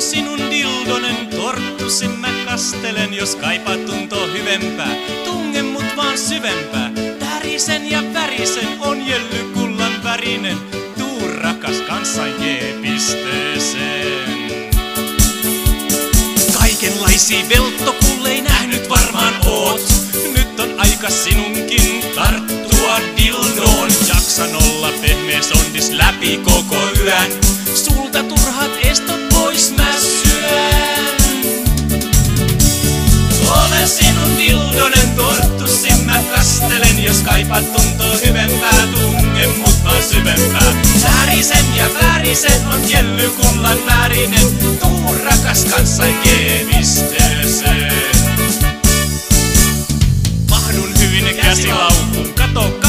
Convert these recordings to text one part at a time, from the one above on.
sinun dildonen, torttusin mä kastelen, jos kaipaat tuntoa hyvempää. Tunge mut vaan syvempää, tärisen ja värisen on jellykullan värinen. Tuu rakas kansan G-pisteeseen. Kaikenlaisia velttokullei nähnyt varmaan oot. Nyt on aika sinunkin tarttua dildoon. Jaksan olla pehmeä sondis läpi koko yön. Sulta turhat kaipaat tuntoa hyvempää, tunge mut vaan syvempää. Värisen ja värisen on jellykullan värinen. Tuu rakas kanssai G-pisteeseen. Mahdun hyvin käsilaukkuun, kato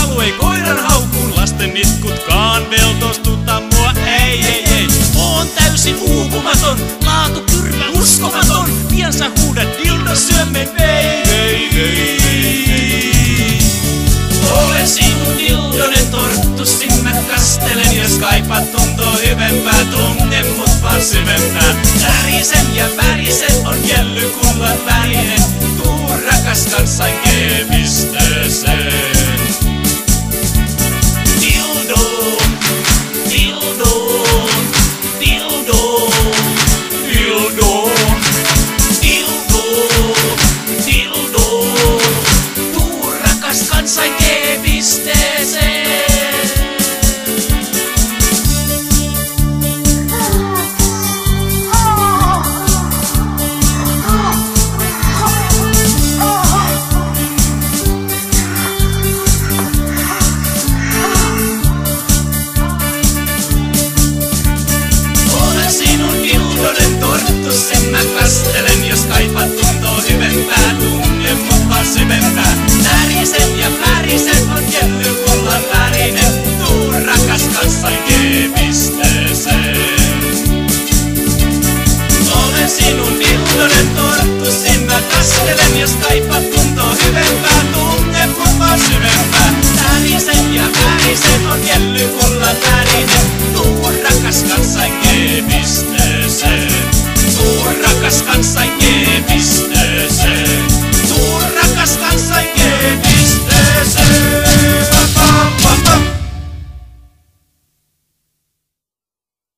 kastelen Jos kaipaat tuntoa hyvempää tunne mut vaan syvempää